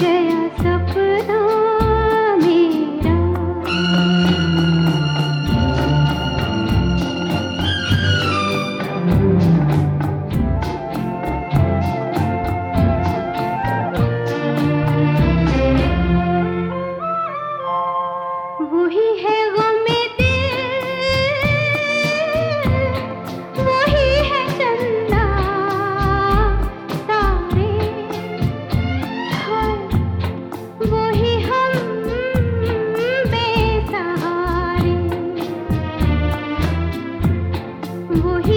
गया सपना वही है गमे दिल वही है